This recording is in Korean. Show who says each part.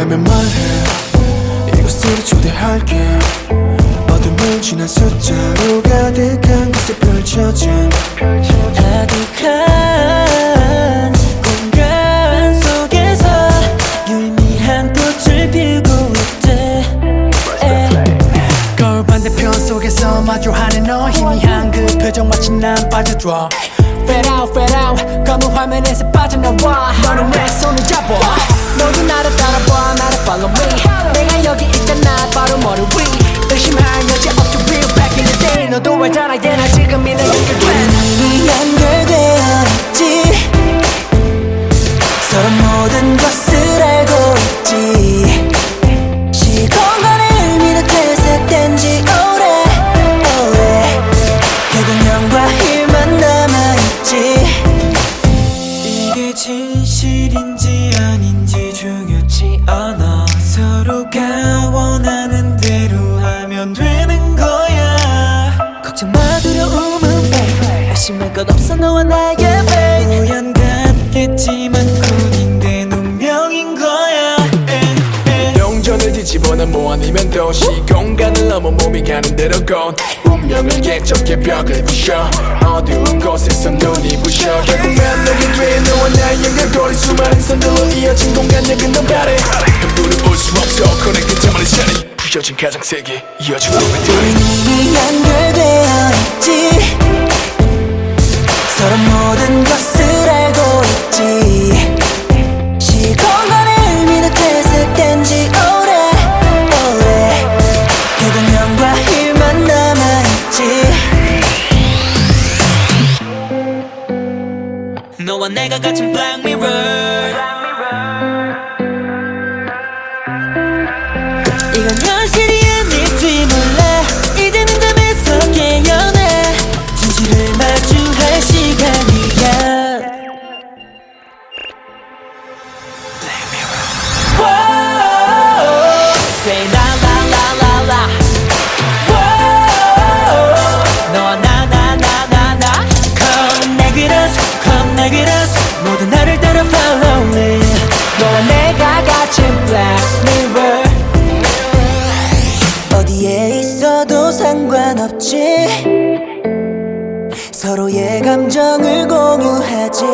Speaker 1: 원하면 말해. 이곳으로 초대할게. 어둠을 지난 숫자로 가득한 곳에 펼쳐진
Speaker 2: 아득한 공간 속에서 유미한 꽃을 피우고 있대.
Speaker 3: 거울 반대편 속에서 마주하는 너 희미한 그 표정 마치 난 빠져줘 Fade out, fade out. 검은 화면에서 빠져나와. 너는 내 손을 잡아. 너도 알잖아 얘나 지금이 내 연결돼.
Speaker 2: 이미 연결되어 있지. 서로 모든 것을 알고 있지. 시공간의 의미는 퇴색된 지 오래 오래. 결국 영과 힘만 남아있지.
Speaker 1: 이게 진실인지 아닌지 중요치 않아. 서로가
Speaker 2: 없어 너와 나의 fate
Speaker 1: 우연 같겠지만 군인된 운명인 거야.
Speaker 4: 동전을 뒤집어는 뭐 아니면 도시 공간을 넘어 몸이 가는 대로 곧 운명을 개척해 벽을 부셔. 어두운 곳에서 눈이 부셔. 결국 만나게 돼 너와 나의 연결고리 수많은 선들로 이어진 공간역은 넌 바래 함부로 올수 없어. 커넥트 자만의 자리 부셔진 가장세계. 이어진 꿈의
Speaker 2: 이 내가 갇힌 black mirror. 없지. 서로의 감정을 공유하지